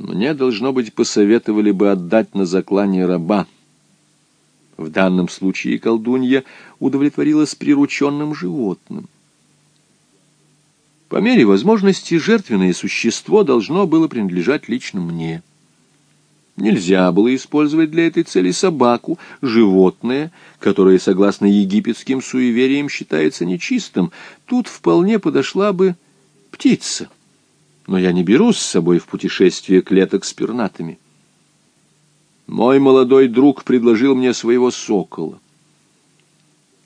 Мне, должно быть, посоветовали бы отдать на заклание раба. В данном случае колдунья удовлетворилась прирученным животным. По мере возможности жертвенное существо должно было принадлежать лично мне. Нельзя было использовать для этой цели собаку, животное, которое, согласно египетским суевериям, считается нечистым. Тут вполне подошла бы птица. Но я не беру с собой в путешествие клеток с пернатыми. Мой молодой друг предложил мне своего сокола.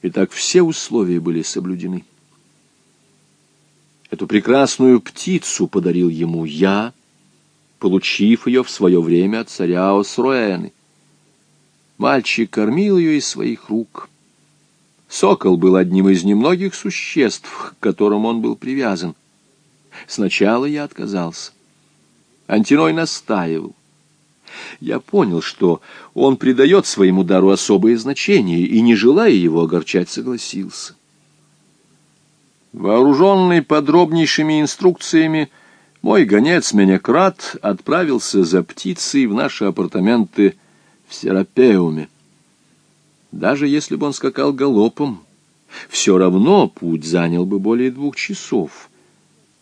Итак, все условия были соблюдены. Эту прекрасную птицу подарил ему я — получив ее в свое время от царя Осруэны. Мальчик кормил ее из своих рук. Сокол был одним из немногих существ, к которым он был привязан. Сначала я отказался. Антиной настаивал. Я понял, что он придает своему дару особое значение и, не желая его огорчать, согласился. Вооруженный подробнейшими инструкциями, мой гонец Менекрат отправился за птицей в наши апартаменты в Серапеуме. Даже если бы он скакал галопом, все равно путь занял бы более двух часов.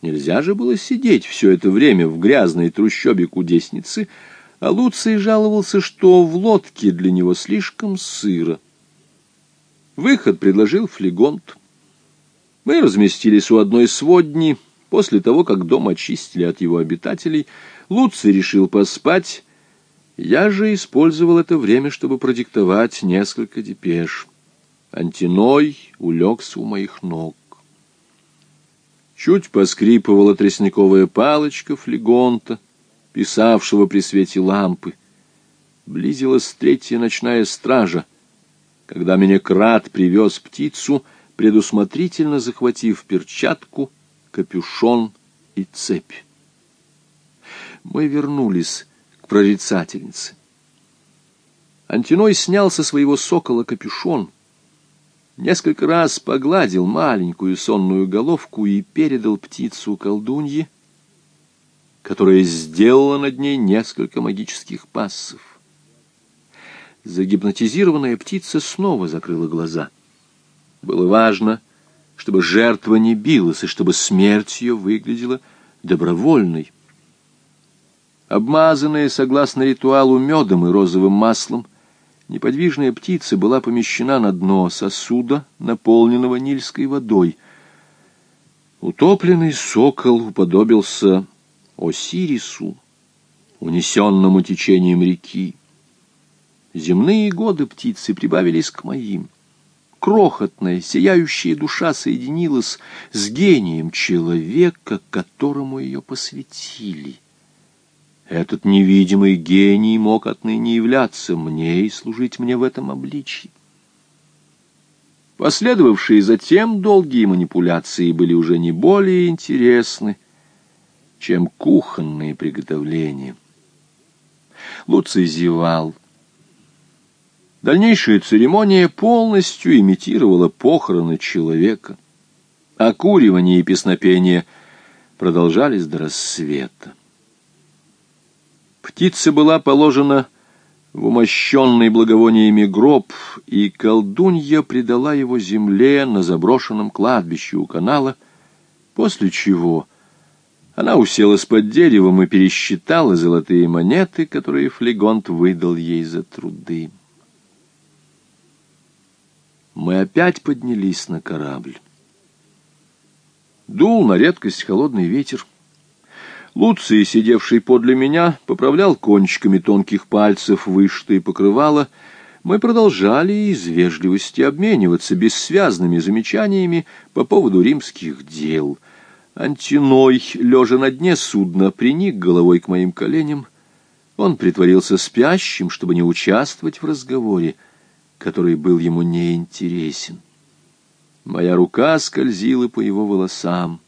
Нельзя же было сидеть все это время в грязной трущобе кудесницы, а Луций жаловался, что в лодке для него слишком сыро. Выход предложил флегонт. Мы разместились у одной сводни — После того, как дом очистили от его обитателей, Луций решил поспать. Я же использовал это время, чтобы продиктовать несколько депеш. Антиной улегся у моих ног. Чуть поскрипывала тростниковая палочка флегонта, писавшего при свете лампы. Близилась третья ночная стража. Когда меня крат привез птицу, предусмотрительно захватив перчатку — капюшон и цепь. Мы вернулись к прорицательнице. Антиной снял со своего сокола капюшон, несколько раз погладил маленькую сонную головку и передал птицу колдунье, которая сделала над ней несколько магических пассов. Загипнотизированная птица снова закрыла глаза. Было важно — чтобы жертва не билась и чтобы смерть ее выглядела добровольной. Обмазанная, согласно ритуалу, медом и розовым маслом, неподвижная птица была помещена на дно сосуда, наполненного нильской водой. Утопленный сокол уподобился Осирису, унесенному течением реки. Земные годы птицы прибавились к моим — крохотная, сияющая душа соединилась с гением человека, которому ее посвятили. Этот невидимый гений мог отныне являться мне и служить мне в этом обличии. Последовавшие затем долгие манипуляции были уже не более интересны, чем кухонные приготовления. Луций зевал, Дальнейшая церемония полностью имитировала похороны человека. Окуривание и песнопение продолжались до рассвета. Птица была положена в умощенный благовониями гроб, и колдунья предала его земле на заброшенном кладбище у канала, после чего она уселась под деревом и пересчитала золотые монеты, которые Флегонт выдал ей за труды мы опять поднялись на корабль. Дул на редкость холодный ветер. Луций, сидевший подле меня, поправлял кончиками тонких пальцев вышитые покрывало. Мы продолжали из вежливости обмениваться бессвязными замечаниями по поводу римских дел. Антиной, лежа на дне судна, приник головой к моим коленям. Он притворился спящим, чтобы не участвовать в разговоре который был ему неинтересен. Моя рука скользила по его волосам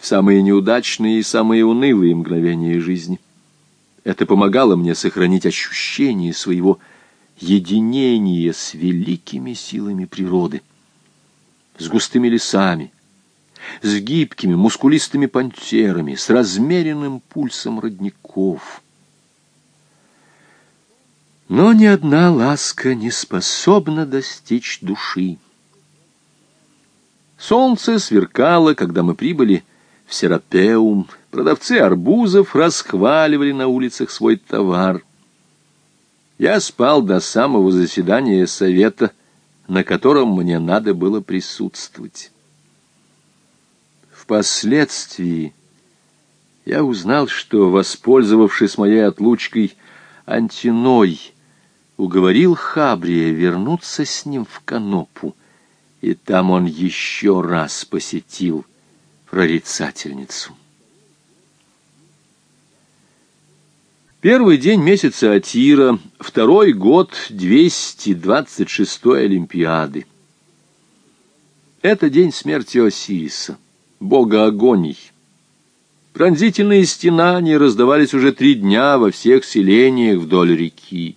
в самые неудачные и самые унылые мгновения жизни. Это помогало мне сохранить ощущение своего единения с великими силами природы, с густыми лесами, с гибкими, мускулистыми пантерами, с размеренным пульсом родников. Но ни одна ласка не способна достичь души. Солнце сверкало, когда мы прибыли в Серапеум. Продавцы арбузов расхваливали на улицах свой товар. Я спал до самого заседания совета, на котором мне надо было присутствовать. Впоследствии я узнал, что, воспользовавшись моей отлучкой, Антиной уговорил Хабрия вернуться с ним в Канопу, и там он еще раз посетил прорицательницу. Первый день месяца Атира, второй год 226-й Олимпиады. Это день смерти Осириса, бога агоний. Пронзительные стенания раздавались уже три дня во всех селениях вдоль реки.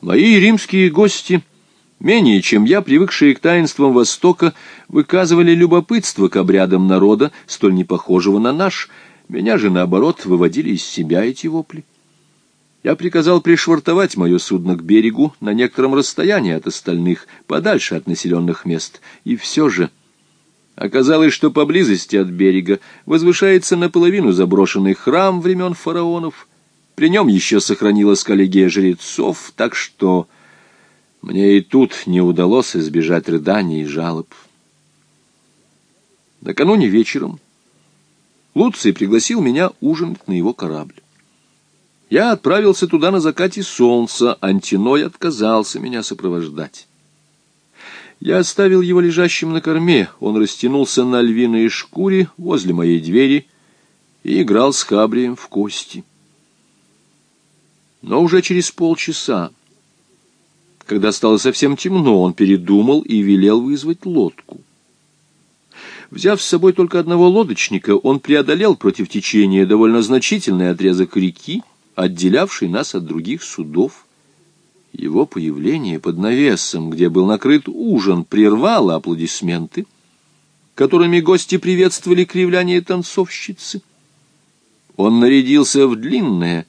Мои римские гости, менее чем я, привыкшие к таинствам Востока, выказывали любопытство к обрядам народа, столь непохожего на наш – меня же, наоборот, выводили из себя эти вопли. Я приказал пришвартовать мое судно к берегу на некотором расстоянии от остальных, подальше от населенных мест. И все же оказалось, что поблизости от берега возвышается наполовину заброшенный храм времен фараонов. При нем еще сохранилась коллегия жрецов, так что мне и тут не удалось избежать рыданий и жалоб. Накануне вечером Луций пригласил меня ужинать на его корабль. Я отправился туда на закате солнца, Антиной отказался меня сопровождать. Я оставил его лежащим на корме, он растянулся на львиной шкуре возле моей двери и играл с Хабрием в кости. Но уже через полчаса, когда стало совсем темно, он передумал и велел вызвать лодку. Взяв с собой только одного лодочника, он преодолел против течения довольно значительный отрезок реки, отделявший нас от других судов. Его появление под навесом, где был накрыт ужин, прервало аплодисменты, которыми гости приветствовали кривляние танцовщицы. Он нарядился в длинное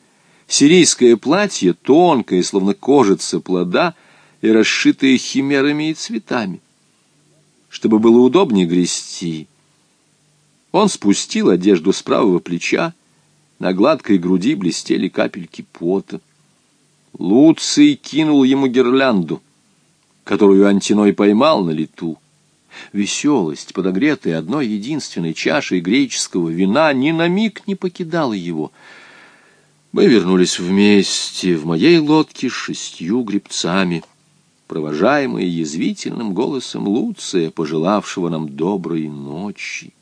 сирийское платье, тонкое, словно кожица плода, и расшитое химерами и цветами чтобы было удобнее грести. Он спустил одежду с правого плеча, на гладкой груди блестели капельки пота. Луций кинул ему гирлянду, которую Антиной поймал на лету. Веселость, подогретая одной единственной чашей греческого вина, ни на миг не покидала его. Мы вернулись вместе в моей лодке с шестью гребцами — провожаемые язвительным голосом Луция, пожелавшего нам доброй ночи.